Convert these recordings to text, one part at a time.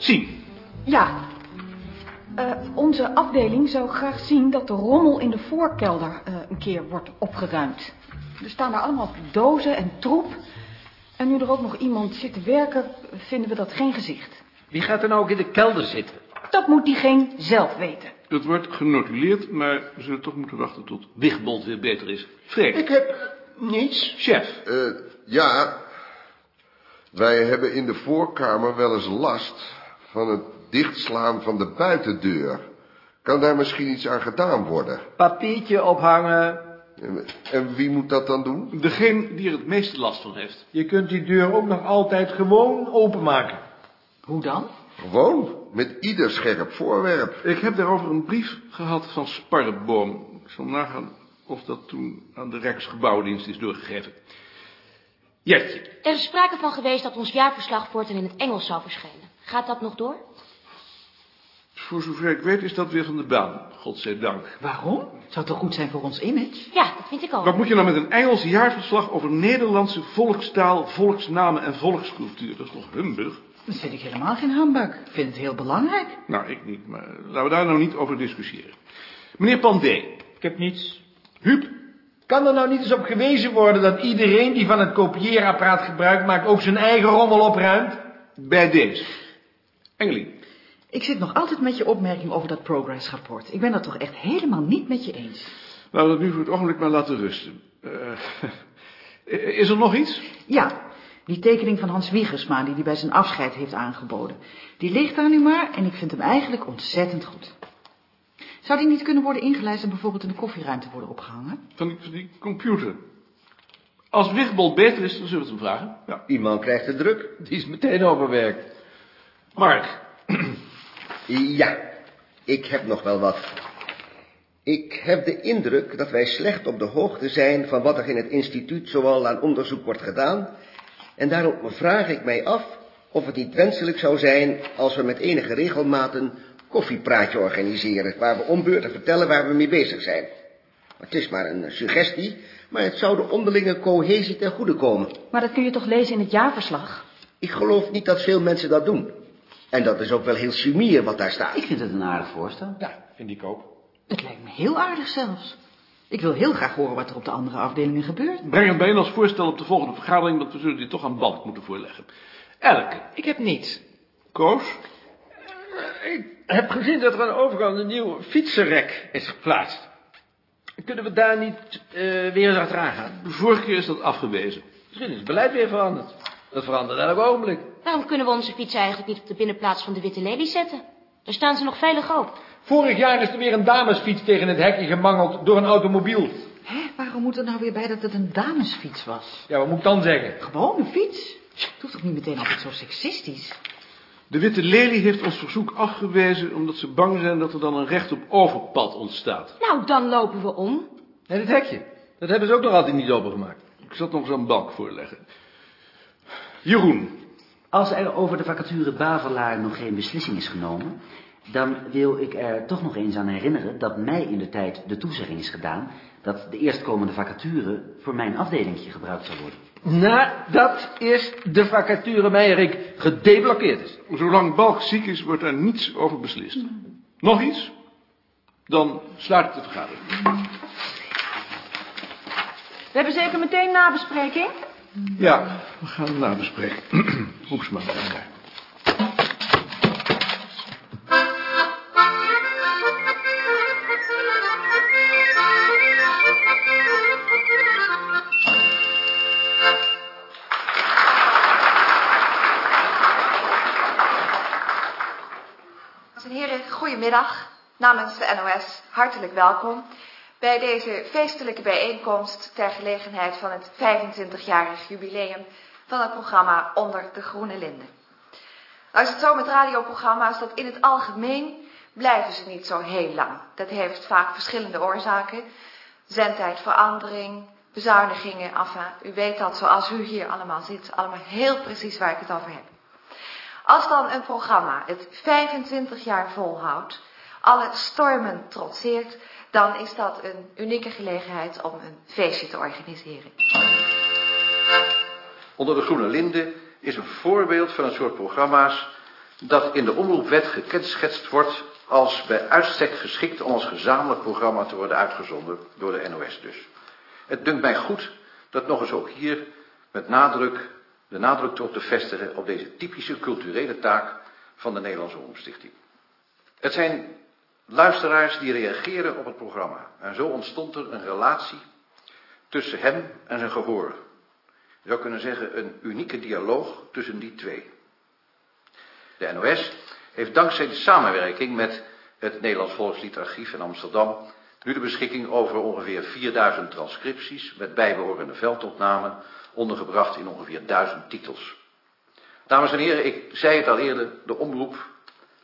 vraag. Zie. Ja. Eh, onze afdeling zou graag zien dat de rommel in de voorkelder eh, een keer wordt opgeruimd. Er staan daar allemaal dozen en troep. En nu er ook nog iemand zit te werken, vinden we dat geen gezicht. Wie gaat er nou ook in de kelder zitten? Dat moet diegene zelf weten. Het wordt genotuleerd, maar we zullen toch moeten wachten tot Wigbold weer beter is. Freek, Ik heb niets. chef. Eh, ja, wij hebben in de voorkamer wel eens last van het dichtslaan van de buitendeur. Kan daar misschien iets aan gedaan worden? Papiertje ophangen. En, en wie moet dat dan doen? Degene die er het meeste last van heeft. Je kunt die deur ook nog altijd gewoon openmaken. Hoe dan? Gewoon, met ieder scherp voorwerp. Ik heb daarover een brief gehad van Sparreboom. Ik zal nagaan of dat toen aan de Rijksgebouwdienst is doorgegeven. Jertje, Er is sprake van geweest dat ons jaarverslag voortaan in het Engels zou verschijnen. Gaat dat nog door? voor zover ik weet is dat weer van de baan, godzijdank. Waarom? Zou toch goed zijn voor ons image? Ja, dat vind ik ook. Wat moet je nou met een Engels jaarverslag over Nederlandse volkstaal, volksnamen en volkscultuur? Dat is toch humbug? Dat vind ik helemaal geen humbug. Ik vind het heel belangrijk. Nou, ik niet, maar laten we daar nou niet over discussiëren. Meneer Pandé, Ik heb niets. Huub, Kan er nou niet eens op gewezen worden dat iedereen die van het kopieerapparaat gebruik maakt ook zijn eigen rommel opruimt? bij deze. Engelie, Ik zit nog altijd met je opmerking over dat progress-rapport. Ik ben dat toch echt helemaal niet met je eens. laten we dat nu voor het ogenblik maar laten rusten. Eh, is er nog iets? Ja, die tekening van Hans Wiegersma die hij bij zijn afscheid heeft aangeboden. Die ligt daar nu maar en ik vind hem eigenlijk ontzettend goed. Zou die niet kunnen worden ingelijst en bijvoorbeeld in de koffieruimte worden opgehangen? Van die, van die computer. Als Wigbold beter is, dan zullen we het hem vragen. Ja. Die man krijgt de druk. Die is meteen overwerkt. Mark, Ja, ik heb nog wel wat. Ik heb de indruk dat wij slecht op de hoogte zijn van wat er in het instituut zoal aan onderzoek wordt gedaan. En daarom vraag ik mij af of het niet wenselijk zou zijn als we met enige regelmaat een koffiepraatje organiseren, waar we ombeurten vertellen waar we mee bezig zijn. Het is maar een suggestie, maar het zou de onderlinge cohesie ten goede komen. Maar dat kun je toch lezen in het jaarverslag? Ik geloof niet dat veel mensen dat doen. En dat is ook wel heel sumier wat daar staat. Ik vind het een aardig voorstel. Ja, vind ik ook. Het lijkt me heel aardig zelfs. Ik wil heel graag horen wat er op de andere afdelingen gebeurt. breng het bijeen als voorstel op de volgende vergadering, want we zullen dit toch aan Balk moeten voorleggen. Elke, Ik heb niets. Koos, Ik heb gezien dat er aan de overkant een nieuw fietsenrek is geplaatst. Kunnen we daar niet eh, weer eens achteraan gaan? de vorige keer is dat afgewezen. Misschien is het beleid weer veranderd. Dat verandert elk ogenblik. Waarom kunnen we onze fietsen eigenlijk niet op de binnenplaats van de Witte Lelie zetten? Daar staan ze nog veilig op. Vorig jaar is er weer een damesfiets tegen het hekje gemangeld door een automobiel. Hé, waarom moet er nou weer bij dat het een damesfiets was? Ja, wat moet ik dan zeggen? Gewoon een fiets? Doe toch niet meteen altijd zo seksistisch? De Witte Lelie heeft ons verzoek afgewezen omdat ze bang zijn dat er dan een recht op overpad ontstaat. Nou, dan lopen we om. En het hekje. Dat hebben ze ook nog altijd niet opengemaakt. Ik zal het nog eens aan Balk voorleggen. Jeroen, Als er over de vacature Bavelaar nog geen beslissing is genomen, dan wil ik er toch nog eens aan herinneren dat mij in de tijd de toezegging is gedaan dat de eerstkomende vacature voor mijn afdelingje gebruikt zou worden. Nadat eerst de vacature Meijerik gedeblokkeerd is. zolang Balk ziek is, wordt daar niets over beslist. Nog iets? Dan sluit ik de vergadering. We hebben zeker meteen nabespreking. Ja, we gaan nabespreken. Heren, goedemiddag. Namens de NOS hartelijk welkom bij deze feestelijke bijeenkomst ter gelegenheid van het 25-jarig jubileum van het programma Onder de Groene Linden. Is het zo met radioprogramma's dat in het algemeen blijven ze niet zo heel lang. Dat heeft vaak verschillende oorzaken. Zendtijdverandering, bezuinigingen, enfin, u weet dat zoals u hier allemaal zit, allemaal heel precies waar ik het over heb. Als dan een programma het 25 jaar volhoudt, alle stormen trotseert, dan is dat een unieke gelegenheid om een feestje te organiseren. Onder de Groene Linde is een voorbeeld van een soort programma's dat in de omroepwet gekenschetst wordt als bij uitstek geschikt om als gezamenlijk programma te worden uitgezonden door de NOS dus. Het dunkt mij goed dat nog eens ook hier met nadruk de nadruk erop te vestigen op deze typische culturele taak van de Nederlandse Omroepstichting. Het zijn luisteraars die reageren op het programma en zo ontstond er een relatie tussen hem en zijn gehoor. Je zou kunnen zeggen een unieke dialoog tussen die twee. De NOS heeft dankzij de samenwerking met het Nederlands Volksliederarchief in Amsterdam nu de beschikking over ongeveer 4000 transcripties met bijbehorende veldopnamen ondergebracht in ongeveer 1000 titels. Dames en heren, ik zei het al eerder, de omroep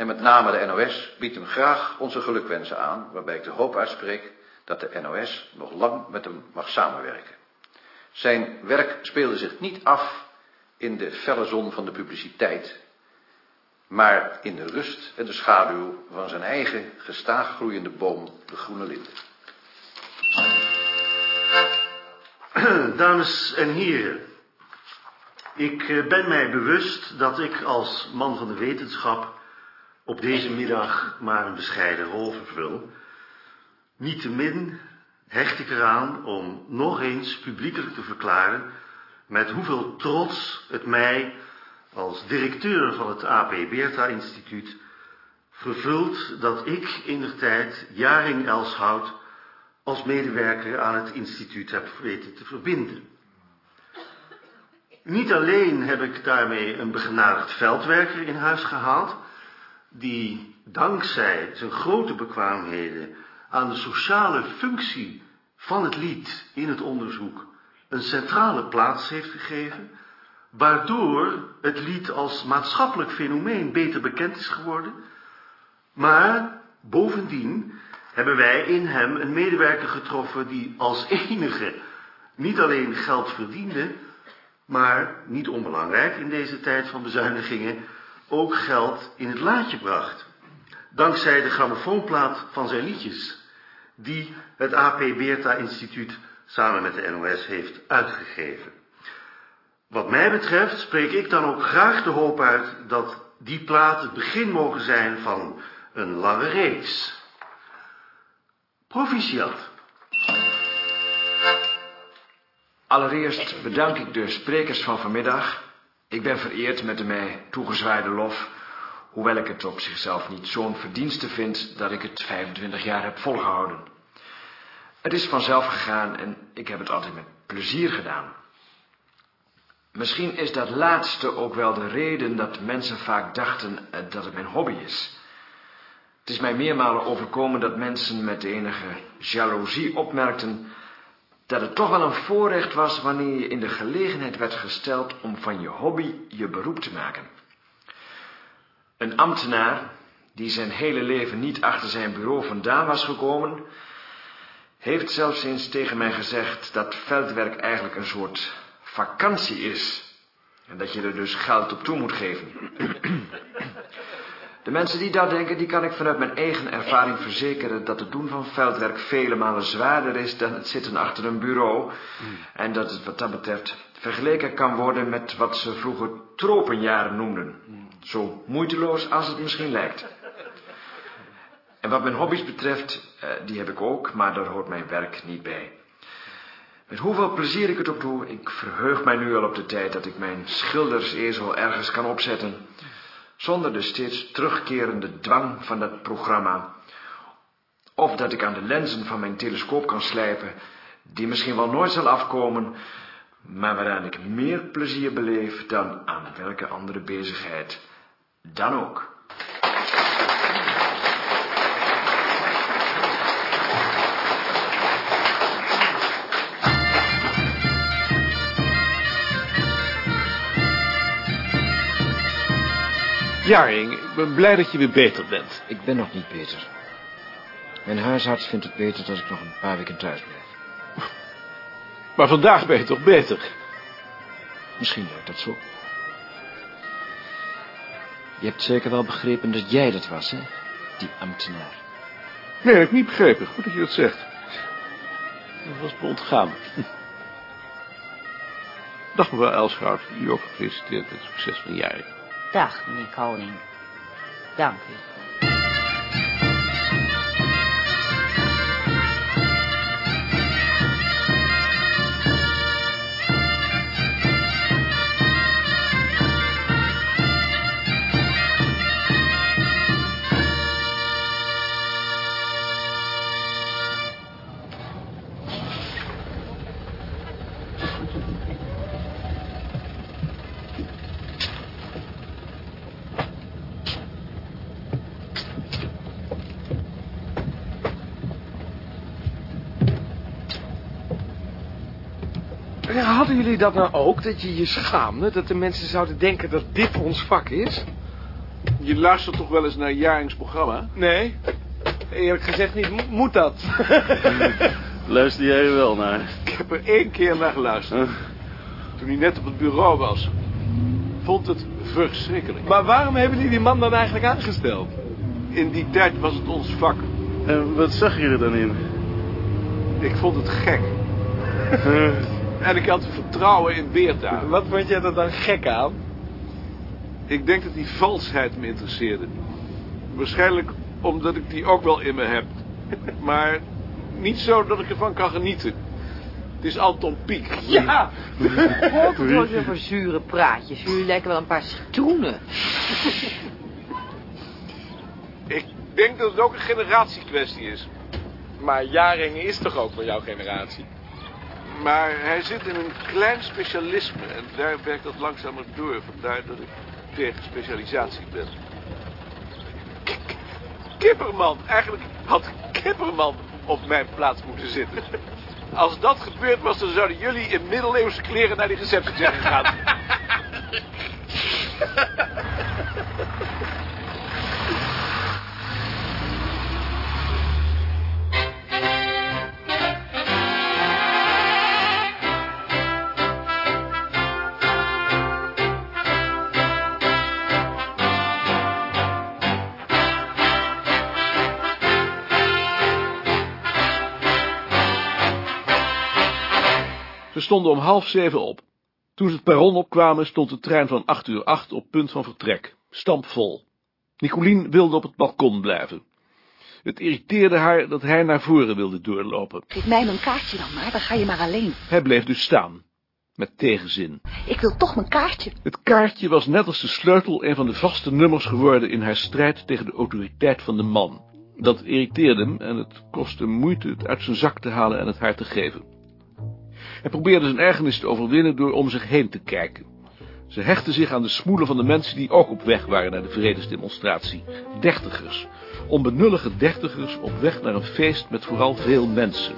en met name de NOS biedt hem graag onze gelukwensen aan, waarbij ik de hoop uitspreek dat de NOS nog lang met hem mag samenwerken. Zijn werk speelde zich niet af in de felle zon van de publiciteit, maar in de rust en de schaduw van zijn eigen gestaag groeiende boom, de groene linde. Dames en heren, ik eh, ben mij bewust dat ik als man van de wetenschap op deze middag maar een bescheiden rol vervul. Niettemin hecht ik eraan om nog eens publiekelijk te verklaren met hoeveel trots het mij als directeur van het AP Beerta Instituut vervult dat ik in de tijd Jaring Elshout als medewerker aan het instituut heb weten te verbinden. Niet alleen heb ik daarmee een begenadigd veldwerker in huis gehaald, die dankzij zijn grote bekwaamheden aan de sociale functie van het lied in het onderzoek een centrale plaats heeft gegeven, waardoor het lied als maatschappelijk fenomeen beter bekend is geworden, maar bovendien hebben wij in hem een medewerker getroffen die als enige niet alleen geld verdiende, maar niet onbelangrijk in deze tijd van bezuinigingen, ook geld in het laadje bracht. Dankzij de grammofoonplaat van zijn liedjes, die het AP Beerta Instituut samen met de NOS heeft uitgegeven. Wat mij betreft spreek ik dan ook graag de hoop uit dat die plaat het begin mogen zijn van een lange reeks. Proficiat. Allereerst bedank ik de sprekers van vanmiddag. Ik ben vereerd met de mij toegezwaaide lof, hoewel ik het op zichzelf niet zo'n verdienste vind dat ik het 25 jaar heb volgehouden. Het is vanzelf gegaan en ik heb het altijd met plezier gedaan. Misschien is dat laatste ook wel de reden dat mensen vaak dachten eh, dat het mijn hobby is. Het is mij meermalen overkomen dat mensen met enige jaloezie opmerkten dat het toch wel een voorrecht was wanneer je in de gelegenheid werd gesteld om van je hobby je beroep te maken. Een ambtenaar die zijn hele leven niet achter zijn bureau vandaan was gekomen, heeft zelfs eens tegen mij gezegd dat veldwerk eigenlijk een soort vakantie is. En dat je er dus geld op toe moet geven. De mensen die dat denken, die kan ik vanuit mijn eigen ervaring verzekeren dat het doen van veldwerk vele malen zwaarder is dan het zitten achter een bureau. En dat het wat dat betreft vergeleken kan worden met wat ze vroeger tropenjaren noemden. Zo moeiteloos als het misschien lijkt. En wat mijn hobby's betreft, eh, die heb ik ook, maar daar hoort mijn werk niet bij. Met hoeveel plezier ik het ook doe, ik verheug mij nu al op de tijd dat ik mijn schildersezel ergens kan opzetten, zonder de steeds terugkerende dwang van dat programma, of dat ik aan de lenzen van mijn telescoop kan slijpen, die misschien wel nooit zal afkomen, maar waaraan ik meer plezier beleef dan aan welke andere bezigheid dan ook. Jaring, ik ben blij dat je weer beter bent. Ik ben nog niet beter. Mijn huisarts vindt het beter dat ik nog een paar weken thuis blijf. Maar vandaag ben je toch beter? Misschien werkt dat zo. Je hebt zeker wel begrepen dat jij dat was, hè? Die ambtenaar. Nee, dat heb ik niet begrepen. Goed dat je dat zegt. Dat was me ontgaan. Dag mevrouw Elschout. U ook gefeliciteerd met het succes van Jaring. Dag, meneer Koning. Dank u. Hadden jullie dat nou ook, dat je je schaamde? Dat de mensen zouden denken dat dit ons vak is? Je luistert toch wel eens naar Jarings programma? Nee. Eerlijk gezegd niet. Mo- moet dat? Luister jij er wel naar? Ik heb er één keer naar geluisterd. Toen hij net op het bureau was. Vond het verschrikkelijk. Maar waarom hebben jullie die man dan eigenlijk aangesteld? In die tijd was het ons vak. En wat zag je er dan in? Ik vond het gek. En ik had vertrouwen in Beerta. Wat vond jij er dan gek aan? Ik denk dat die valsheid me interesseerde. Waarschijnlijk omdat ik die ook wel in me heb. Maar niet zo dat ik ervan kan genieten. Het is Anton Pieck. Ja! Wat voor je voor zure praatjes. Jullie lijken wel een paar citroenen. Ik denk dat het ook een generatiekwestie is. Maar Jaring is toch ook van jouw generatie? Maar hij zit in een klein specialisme en daar werkt dat langzamer door. Vandaar dat ik tegen specialisatie ben. K- Kipperman, eigenlijk had Kipperman op mijn plaats moeten zitten. Als dat gebeurd was, dan zouden jullie in middeleeuwse kleren naar die receptie zijn gegaan. Ze stonden om half zeven op. Toen ze het perron opkwamen, stond de trein van acht uur acht op punt van vertrek, stampvol. Nicolien wilde op het balkon blijven. Het irriteerde haar dat hij naar voren wilde doorlopen. Geef mij mijn kaartje dan maar, dan ga je maar alleen. Hij bleef dus staan, met tegenzin. Ik wil toch mijn kaartje. Het kaartje was net als de sleutel een van de vaste nummers geworden in haar strijd tegen de autoriteit van de man. Dat irriteerde hem en het kostte moeite het uit zijn zak te halen en het haar te geven. Hij probeerde zijn ergernis te overwinnen door om zich heen te kijken. Ze hechtte zich aan de smoelen van de mensen die ook op weg waren naar de vredesdemonstratie. Dertigers. Onbenullige dertigers op weg naar een feest met vooral veel mensen.